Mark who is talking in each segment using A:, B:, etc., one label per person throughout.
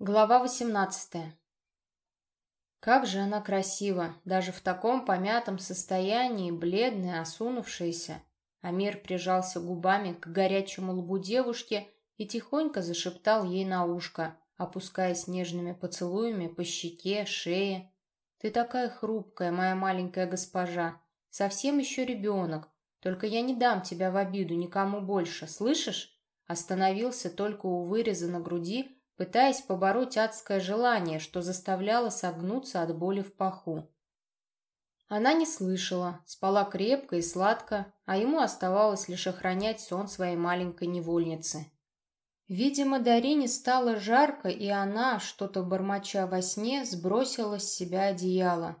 A: Глава восемнадцатая. Как же она красива, даже в таком помятом состоянии, бледная, осунувшаяся. Амир прижался губами к горячему лбу девушки и тихонько зашептал ей на ушко, опускаясь нежными поцелуями по щеке, шее. «Ты такая хрупкая, моя маленькая госпожа, совсем еще ребенок, только я не дам тебя в обиду никому больше, слышишь?» Остановился только у выреза на груди, пытаясь побороть адское желание, что заставляло согнуться от боли в паху. Она не слышала, спала крепко и сладко, а ему оставалось лишь охранять сон своей маленькой невольницы. Видимо, Дарине стало жарко, и она, что-то бормоча во сне, сбросила с себя одеяло.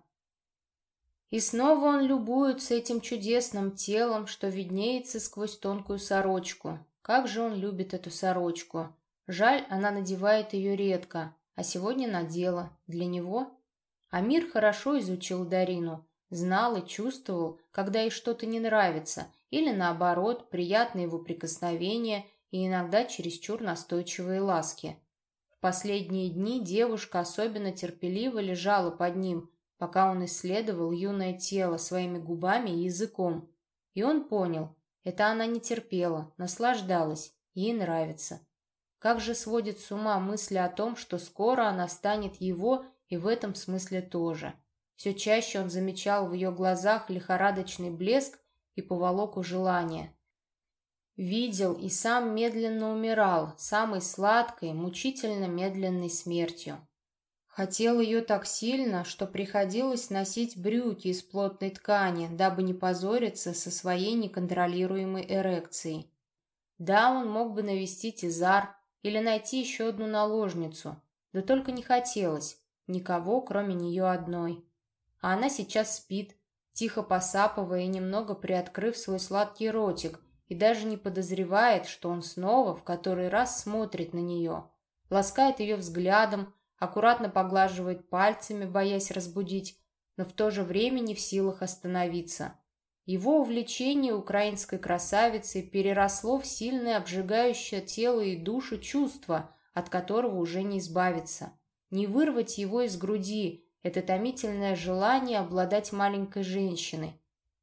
A: И снова он любуется этим чудесным телом, что виднеется сквозь тонкую сорочку. Как же он любит эту сорочку! Жаль, она надевает ее редко, а сегодня надела. Для него? Амир хорошо изучил Дарину, знал и чувствовал, когда ей что-то не нравится, или наоборот, приятные его прикосновения и иногда чересчур настойчивые ласки. В последние дни девушка особенно терпеливо лежала под ним, пока он исследовал юное тело своими губами и языком. И он понял, это она не терпела, наслаждалась, ей нравится. Как же сводит с ума мысли о том, что скоро она станет его и в этом смысле тоже. Все чаще он замечал в ее глазах лихорадочный блеск и поволоку желания. Видел и сам медленно умирал, самой сладкой, мучительно медленной смертью. Хотел ее так сильно, что приходилось носить брюки из плотной ткани, дабы не позориться со своей неконтролируемой эрекцией. Да, он мог бы навестить Изар, или найти еще одну наложницу. Да только не хотелось. Никого, кроме нее одной. А она сейчас спит, тихо посапывая и немного приоткрыв свой сладкий ротик, и даже не подозревает, что он снова в который раз смотрит на нее. Ласкает ее взглядом, аккуратно поглаживает пальцами, боясь разбудить, но в то же время не в силах остановиться. Его увлечение украинской красавицей переросло в сильное обжигающее тело и душу чувство, от которого уже не избавиться. Не вырвать его из груди – это томительное желание обладать маленькой женщиной.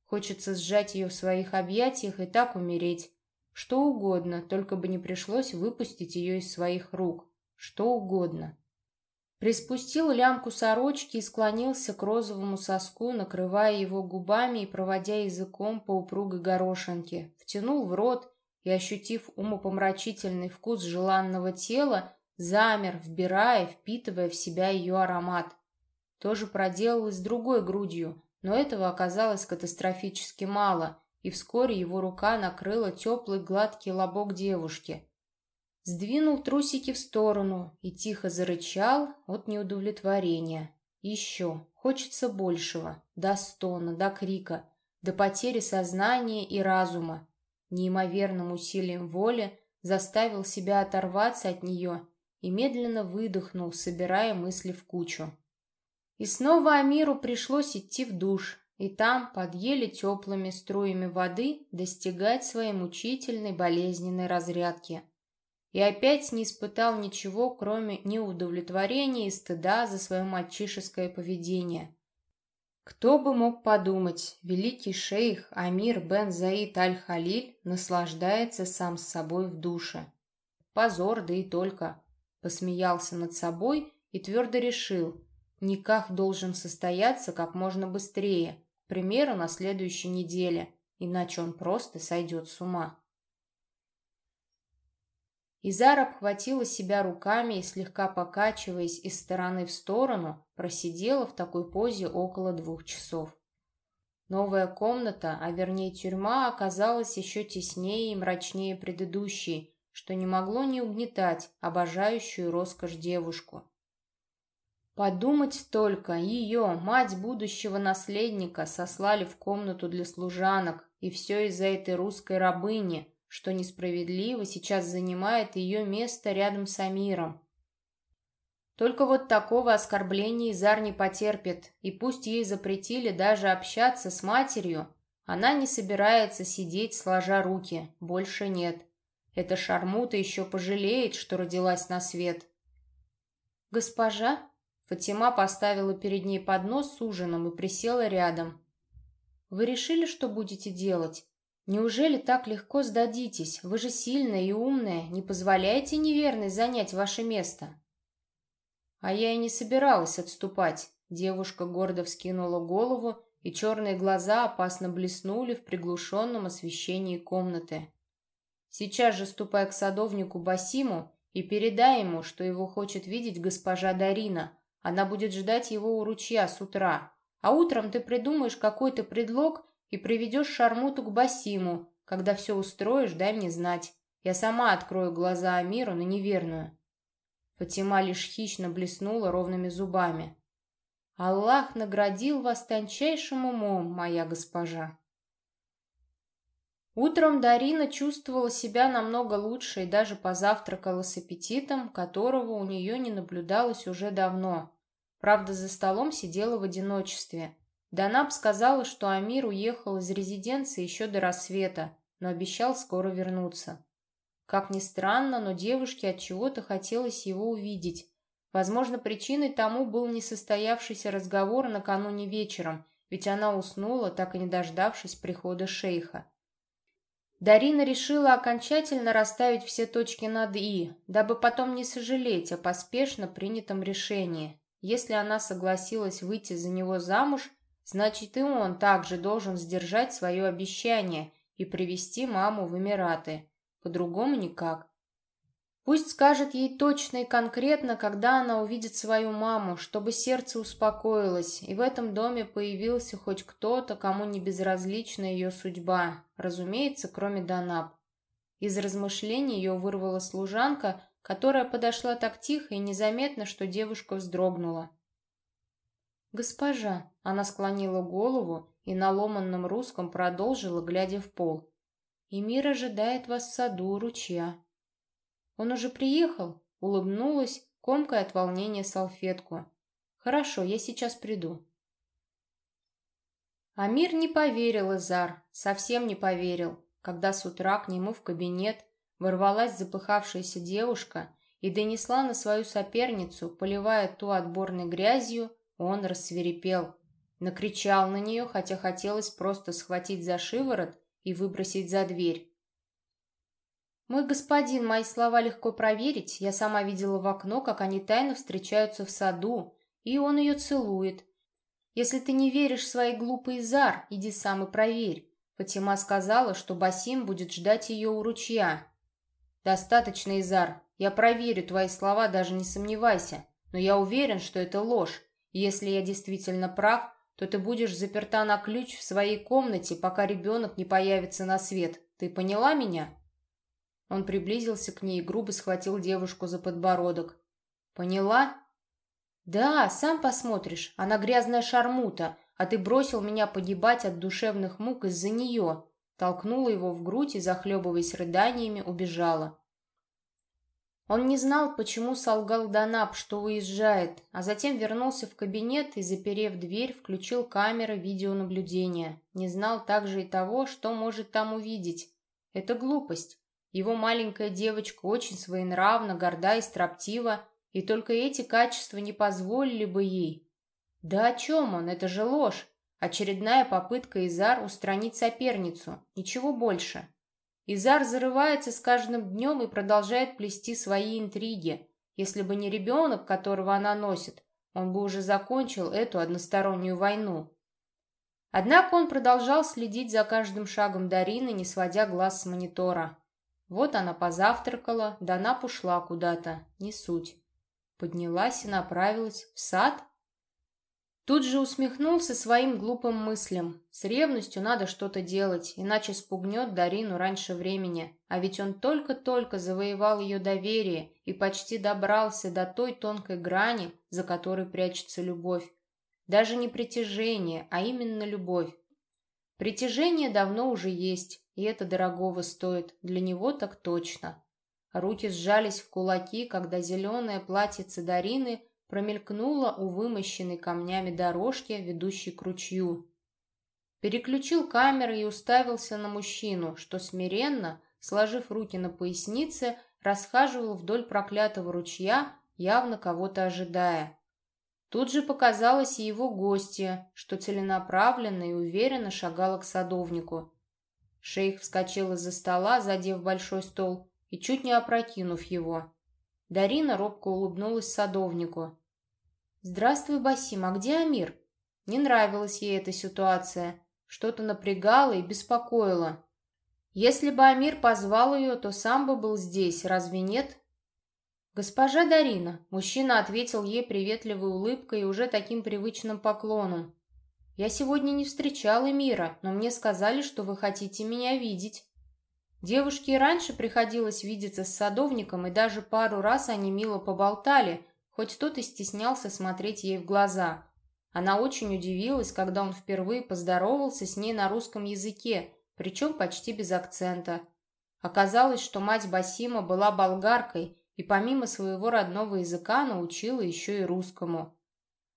A: Хочется сжать ее в своих объятиях и так умереть. Что угодно, только бы не пришлось выпустить ее из своих рук. Что угодно. Приспустил лямку сорочки и склонился к розовому соску, накрывая его губами и проводя языком по упругой горошинке. Втянул в рот и, ощутив умопомрачительный вкус желанного тела, замер, вбирая, впитывая в себя ее аромат. Тоже с другой грудью, но этого оказалось катастрофически мало, и вскоре его рука накрыла теплый гладкий лобок девушки, Сдвинул трусики в сторону и тихо зарычал от неудовлетворения. Еще. Хочется большего. До стона, до крика, до потери сознания и разума. Неимоверным усилием воли заставил себя оторваться от нее и медленно выдохнул, собирая мысли в кучу. И снова Амиру пришлось идти в душ, и там, под еле теплыми струями воды, достигать своей мучительной болезненной разрядки – и опять не испытал ничего, кроме неудовлетворения и стыда за свое мальчишеское поведение. Кто бы мог подумать, великий шейх Амир бен Заид аль-Халиль наслаждается сам с собой в душе. Позор, да и только. Посмеялся над собой и твердо решил, никак должен состояться как можно быстрее, к примеру, на следующей неделе, иначе он просто сойдет с ума. Изар обхватила себя руками и, слегка покачиваясь из стороны в сторону, просидела в такой позе около двух часов. Новая комната, а вернее тюрьма, оказалась еще теснее и мрачнее предыдущей, что не могло не угнетать обожающую роскошь девушку. Подумать только, ее, мать будущего наследника, сослали в комнату для служанок, и все из-за этой русской рабыни – что несправедливо сейчас занимает ее место рядом с Амиром. Только вот такого оскорбления Изар не потерпит, и пусть ей запретили даже общаться с матерью, она не собирается сидеть сложа руки, больше нет. Эта шармута еще пожалеет, что родилась на свет. «Госпожа?» Фатима поставила перед ней поднос с ужином и присела рядом. «Вы решили, что будете делать? Неужели так легко сдадитесь? Вы же сильная и умная, не позволяйте неверной занять ваше место». А я и не собиралась отступать. Девушка гордо вскинула голову, и черные глаза опасно блеснули в приглушенном освещении комнаты. «Сейчас же ступай к садовнику Басиму и передай ему, что его хочет видеть госпожа Дарина. Она будет ждать его у ручья с утра. А утром ты придумаешь какой-то предлог и приведешь Шармуту к Басиму. Когда все устроишь, дай мне знать. Я сама открою глаза Амиру на неверную». Фатима лишь хищно блеснула ровными зубами. Аллах наградил вас тончайшим умом, моя госпожа. Утром Дарина чувствовала себя намного лучше и даже позавтракала с аппетитом, которого у нее не наблюдалось уже давно. Правда, за столом сидела в одиночестве. Данаб сказала, что Амир уехал из резиденции еще до рассвета, но обещал скоро вернуться. Как ни странно, но девушке от чего-то хотелось его увидеть. Возможно, причиной тому был несостоявшийся разговор накануне вечером, ведь она уснула, так и не дождавшись прихода шейха. Дарина решила окончательно расставить все точки над «и», дабы потом не сожалеть о поспешно принятом решении. Если она согласилась выйти за него замуж, значит и он также должен сдержать свое обещание и привести маму в Эмираты. По-другому никак. Пусть скажет ей точно и конкретно, когда она увидит свою маму, чтобы сердце успокоилось, и в этом доме появился хоть кто-то, кому не безразлична ее судьба, разумеется, кроме Данаб. Из размышлений ее вырвала служанка, которая подошла так тихо и незаметно, что девушка вздрогнула. «Госпожа», — она склонила голову и на ломанном русском продолжила, глядя в пол, — «Эмир ожидает вас в саду у ручья». «Он уже приехал?» — улыбнулась, комкая от волнения салфетку. «Хорошо, я сейчас приду». Амир не поверил Изар, совсем не поверил, когда с утра к нему в кабинет ворвалась запыхавшаяся девушка и донесла на свою соперницу, поливая ту отборной грязью, он рассверепел. Накричал на нее, хотя хотелось просто схватить за шиворот и выбросить за дверь. «Мой господин, мои слова легко проверить. Я сама видела в окно, как они тайно встречаются в саду, и он ее целует. Если ты не веришь в свои глупые зар, иди сам и проверь». Фатима сказала, что Басим будет ждать ее у ручья. «Достаточно, Изар. Я проверю твои слова, даже не сомневайся. Но я уверен, что это ложь. Если я действительно прав, то ты будешь заперта на ключ в своей комнате, пока ребенок не появится на свет. Ты поняла меня?» Он приблизился к ней и грубо схватил девушку за подбородок. «Поняла?» «Да, сам посмотришь. Она грязная шармута, а ты бросил меня погибать от душевных мук из-за нее». Толкнула его в грудь и, захлебываясь рыданиями, убежала. Он не знал, почему солгал Данаб, что уезжает, а затем вернулся в кабинет и, заперев дверь, включил камеры видеонаблюдения. Не знал также и того, что может там увидеть. Это глупость. Его маленькая девочка очень своенравна, горда и строптива, и только эти качества не позволили бы ей. Да о чем он? Это же ложь. Очередная попытка Изар устранить соперницу. Ничего больше. Изар зарывается с каждым днем и продолжает плести свои интриги. Если бы не ребенок, которого она носит, он бы уже закончил эту одностороннюю войну. Однако он продолжал следить за каждым шагом Дарины, не сводя глаз с монитора. Вот она позавтракала, да она ушла куда-то, не суть. Поднялась и направилась в сад. Тут же усмехнулся своим глупым мыслям. С ревностью надо что-то делать, иначе спугнет Дарину раньше времени. А ведь он только-только завоевал ее доверие и почти добрался до той тонкой грани, за которой прячется любовь. Даже не притяжение, а именно любовь. Притяжение давно уже есть, и это дорогого стоит, для него так точно. Руки сжались в кулаки, когда зеленое платьице Дарины промелькнуло у вымощенной камнями дорожки, ведущей к ручью. Переключил камеры и уставился на мужчину, что смиренно, сложив руки на пояснице, расхаживал вдоль проклятого ручья, явно кого-то ожидая. Тут же показалась и его гостья, что целенаправленно и уверенно шагала к садовнику. Шейх вскочил из-за стола, задев большой стол и чуть не опрокинув его. Дарина робко улыбнулась садовнику. «Здравствуй, Басим, а где Амир?» Не нравилась ей эта ситуация. Что-то напрягало и беспокоило. Если бы Амир позвал ее, то сам бы был здесь, разве нет? «Госпожа Дарина», — мужчина ответил ей приветливой улыбкой и уже таким привычным поклоном. «Я сегодня не встречал Эмира, но мне сказали, что вы хотите меня видеть». Девушке и раньше приходилось видеться с садовником, и даже пару раз они мило поболтали, хоть тот и стеснялся смотреть ей в глаза. Она очень удивилась, когда он впервые поздоровался с ней на русском языке, причем почти без акцента. Оказалось, что мать Басима была болгаркой и помимо своего родного языка научила еще и русскому.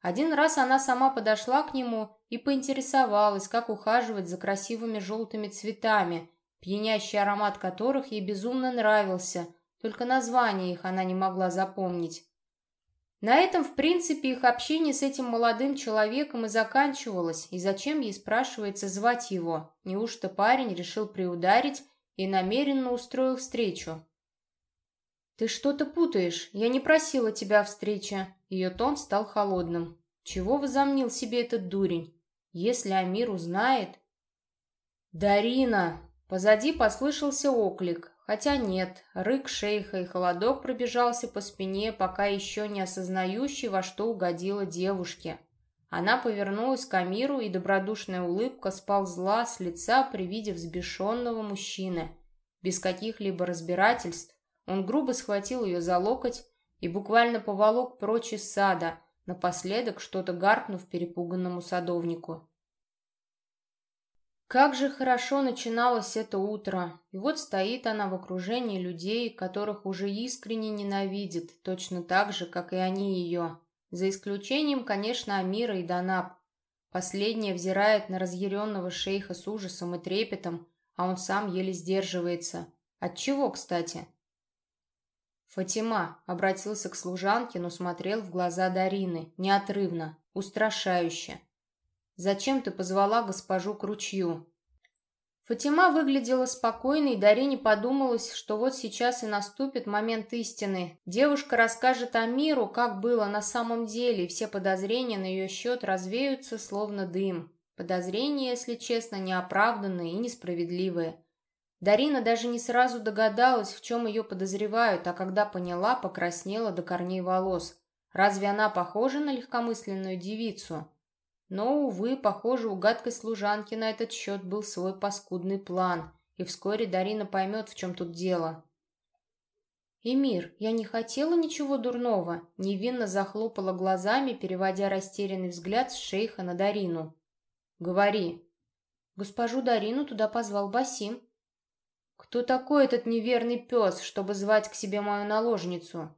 A: Один раз она сама подошла к нему и поинтересовалась, как ухаживать за красивыми желтыми цветами, пьянящий аромат которых ей безумно нравился, только название их она не могла запомнить. На этом, в принципе, их общение с этим молодым человеком и заканчивалось, и зачем ей, спрашивается, звать его? Неужто парень решил приударить и намеренно устроил встречу? «Ты что-то путаешь. Я не просила тебя встречи». Ее тон стал холодным. «Чего возомнил себе этот дурень? Если Амир узнает...» «Дарина!» Позади послышался оклик. Хотя нет, рык шейха и холодок пробежался по спине, пока еще не осознающий, во что угодила девушке. Она повернулась к Амиру, и добродушная улыбка сползла с лица при виде взбешенного мужчины. Без каких-либо разбирательств он грубо схватил ее за локоть и буквально поволок прочь из сада, напоследок что-то гаркнув перепуганному садовнику. Как же хорошо начиналось это утро, и вот стоит она в окружении людей, которых уже искренне ненавидит, точно так же, как и они ее. За исключением, конечно, Амира и Данаб. Последняя взирает на разъяренного шейха с ужасом и трепетом, а он сам еле сдерживается. Отчего, кстати? «Фатима», — обратился к служанке, но смотрел в глаза Дарины, неотрывно, устрашающе. «Зачем ты позвала госпожу к ручью?» Фатима выглядела спокойной, и Дарине подумалось, что вот сейчас и наступит момент истины. Девушка расскажет о миру, как было на самом деле, и все подозрения на ее счет развеются, словно дым. Подозрения, если честно, неоправданные и несправедливые. Дарина даже не сразу догадалась, в чем ее подозревают, а когда поняла, покраснела до корней волос. Разве она похожа на легкомысленную девицу? Но, увы, похоже, у гадкой служанки на этот счет был свой паскудный план, и вскоре Дарина поймет, в чем тут дело. «Эмир, я не хотела ничего дурного», — невинно захлопала глазами, переводя растерянный взгляд с шейха на Дарину. «Говори». Госпожу Дарину туда позвал Басим. Кто такой этот неверный пес, чтобы звать к себе мою наложницу?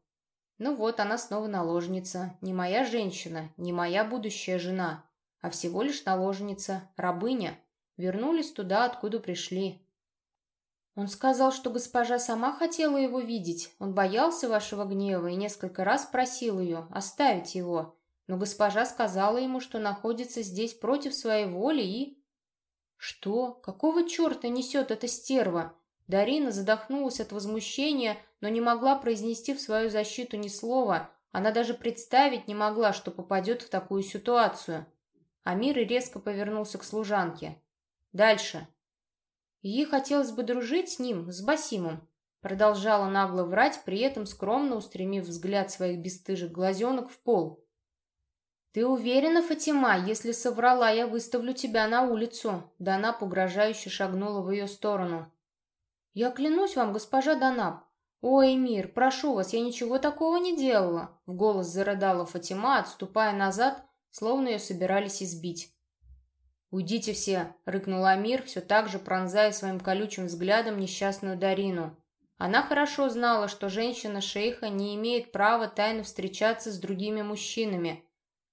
A: Ну вот, она снова наложница. Не моя женщина, не моя будущая жена, а всего лишь наложница, рабыня. Вернулись туда, откуда пришли. Он сказал, что госпожа сама хотела его видеть. Он боялся вашего гнева и несколько раз просил ее оставить его. Но госпожа сказала ему, что находится здесь против своей воли и... Что? Какого черта несет эта стерва? Дарина задохнулась от возмущения, но не могла произнести в свою защиту ни слова. Она даже представить не могла, что попадет в такую ситуацию. Амир резко повернулся к служанке. «Дальше». Ей хотелось бы дружить с ним, с Басимом. Продолжала нагло врать, при этом скромно устремив взгляд своих бесстыжих глазенок в пол. «Ты уверена, Фатима, если соврала, я выставлю тебя на улицу?» Дана угрожающе шагнула в ее сторону. «Я клянусь вам, госпожа Данаб. Ой, мир, прошу вас, я ничего такого не делала!» В голос зарыдала Фатима, отступая назад, словно ее собирались избить. «Уйдите все!» — рыкнул Амир, все так же пронзая своим колючим взглядом несчастную Дарину. Она хорошо знала, что женщина-шейха не имеет права тайно встречаться с другими мужчинами.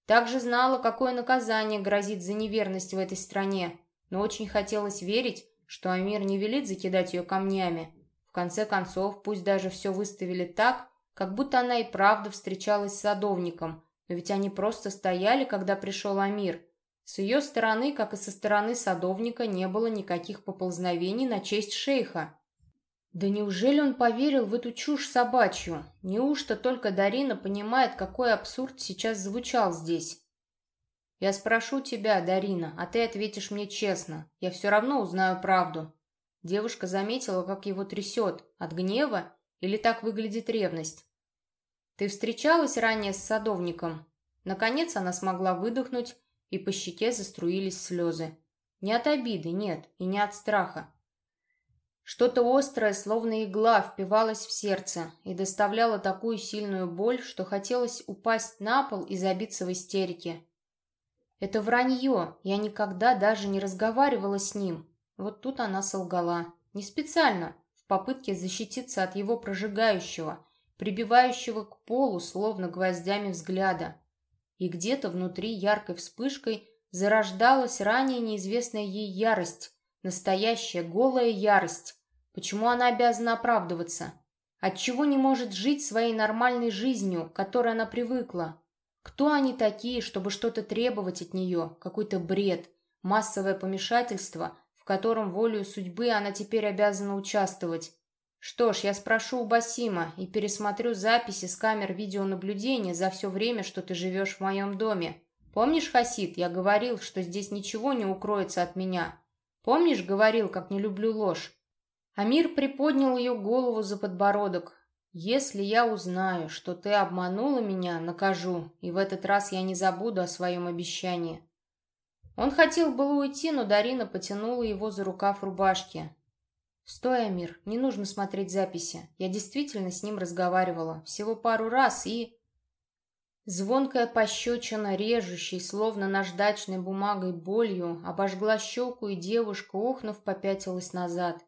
A: Также знала, какое наказание грозит за неверность в этой стране, но очень хотелось верить, что Амир не велит закидать ее камнями. В конце концов, пусть даже все выставили так, как будто она и правда встречалась с садовником, но ведь они просто стояли, когда пришел Амир. С ее стороны, как и со стороны садовника, не было никаких поползновений на честь шейха. Да неужели он поверил в эту чушь собачью? Неужто только Дарина понимает, какой абсурд сейчас звучал здесь? Я спрошу тебя, Дарина, а ты ответишь мне честно. Я все равно узнаю правду. Девушка заметила, как его трясет. От гнева? Или так выглядит ревность? Ты встречалась ранее с садовником? Наконец она смогла выдохнуть, и по щеке заструились слезы. Не от обиды, нет, и не от страха. Что-то острое, словно игла, впивалось в сердце и доставляло такую сильную боль, что хотелось упасть на пол и забиться в истерике. Это вранье, я никогда даже не разговаривала с ним. Вот тут она солгала. Не специально, в попытке защититься от его прожигающего, прибивающего к полу, словно гвоздями взгляда. И где-то внутри яркой вспышкой зарождалась ранее неизвестная ей ярость, настоящая голая ярость. Почему она обязана оправдываться? Отчего не может жить своей нормальной жизнью, к которой она привыкла? Кто они такие, чтобы что-то требовать от нее? Какой-то бред, массовое помешательство, в котором волею судьбы она теперь обязана участвовать. Что ж, я спрошу у Басима и пересмотрю записи с камер видеонаблюдения за все время, что ты живешь в моем доме. Помнишь, Хасид, я говорил, что здесь ничего не укроется от меня? Помнишь, говорил, как не люблю ложь? Амир приподнял ее голову за подбородок, «Если я узнаю, что ты обманула меня, накажу, и в этот раз я не забуду о своем обещании». Он хотел было уйти, но Дарина потянула его за рукав рубашки. «Стой, Амир, не нужно смотреть записи. Я действительно с ним разговаривала. Всего пару раз и...» Звонкая пощечина, режущей, словно наждачной бумагой болью, обожгла щеку, и девушка, охнув, попятилась назад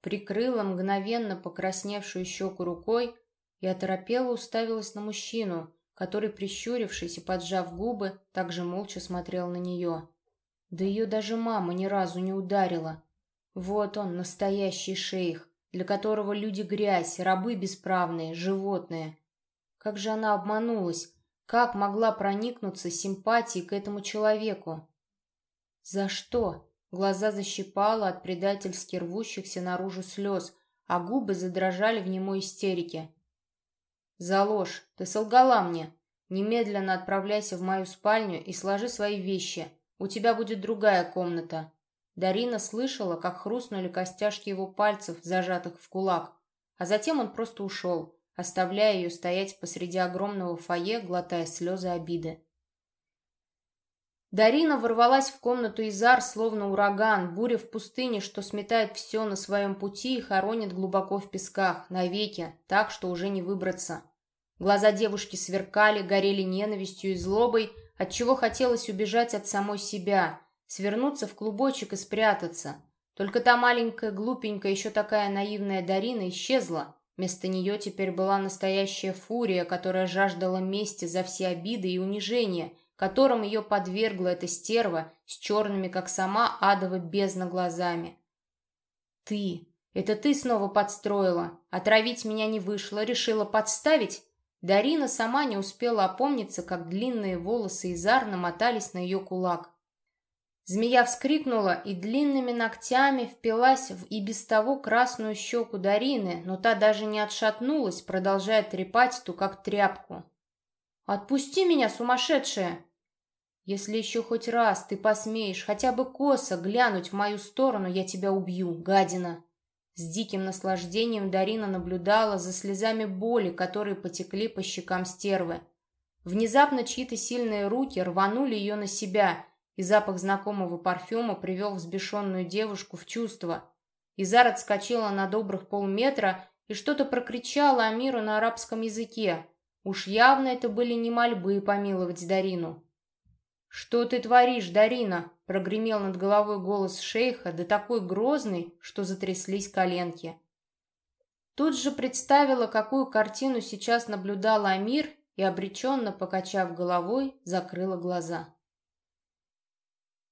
A: прикрыла мгновенно покрасневшую щеку рукой и оторопела уставилась на мужчину, который, прищурившись и поджав губы, также молча смотрел на нее. Да ее даже мама ни разу не ударила. Вот он, настоящий шейх, для которого люди грязь, рабы бесправные, животные. Как же она обманулась, как могла проникнуться симпатией к этому человеку? За что? Глаза защипало от предательски рвущихся наружу слез, а губы задрожали в немой истерике. «За ложь! Ты солгала мне! Немедленно отправляйся в мою спальню и сложи свои вещи. У тебя будет другая комната». Дарина слышала, как хрустнули костяшки его пальцев, зажатых в кулак, а затем он просто ушел, оставляя ее стоять посреди огромного фойе, глотая слезы обиды. Дарина ворвалась в комнату Изар, словно ураган, буря в пустыне, что сметает все на своем пути и хоронит глубоко в песках, навеки, так, что уже не выбраться. Глаза девушки сверкали, горели ненавистью и злобой, отчего хотелось убежать от самой себя, свернуться в клубочек и спрятаться. Только та маленькая, глупенькая, еще такая наивная Дарина исчезла. Вместо нее теперь была настоящая фурия, которая жаждала мести за все обиды и унижения, которым ее подвергла эта стерва с черными, как сама адова бездна глазами. «Ты! Это ты снова подстроила! Отравить меня не вышло, решила подставить?» Дарина сама не успела опомниться, как длинные волосы Изар намотались на ее кулак. Змея вскрикнула и длинными ногтями впилась в и без того красную щеку Дарины, но та даже не отшатнулась, продолжая трепать ту, как тряпку. «Отпусти меня, сумасшедшая!» Если еще хоть раз ты посмеешь хотя бы косо глянуть в мою сторону, я тебя убью, гадина!» С диким наслаждением Дарина наблюдала за слезами боли, которые потекли по щекам стервы. Внезапно чьи-то сильные руки рванули ее на себя, и запах знакомого парфюма привел взбешенную девушку в чувство. Изар отскочила на добрых полметра и что-то прокричала Амиру на арабском языке. Уж явно это были не мольбы помиловать Дарину. «Что ты творишь, Дарина?» — прогремел над головой голос шейха, да такой грозный, что затряслись коленки. Тут же представила, какую картину сейчас наблюдала Амир, и, обреченно покачав головой, закрыла глаза.